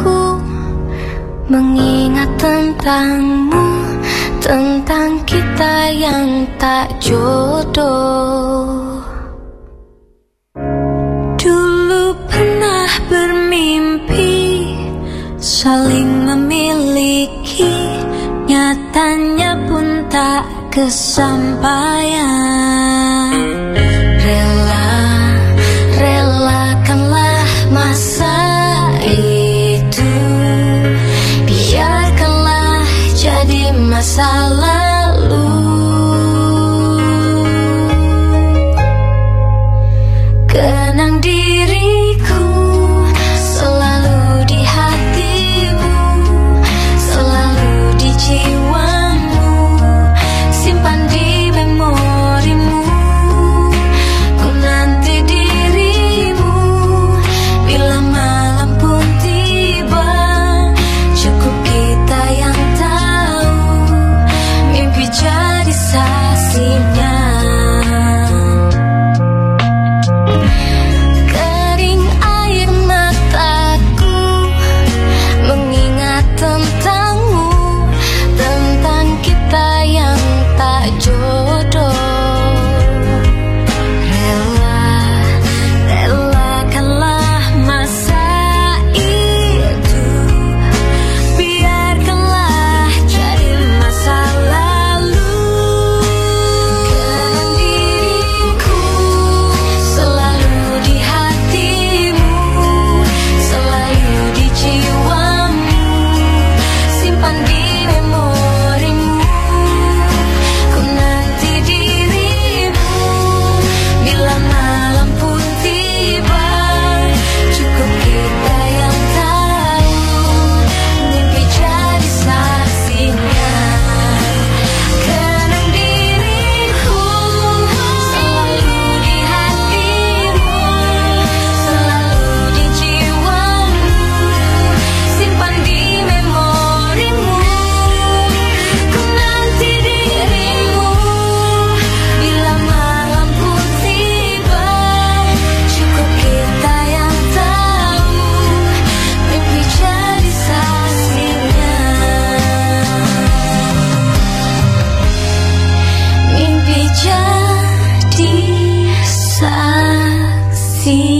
mataku Mengingat tentangmu Tentang kita yang tak jodoh. Dulu pernah bermimpi Saling memiliki Nyatanya pun tak kesampaian masa lalu. see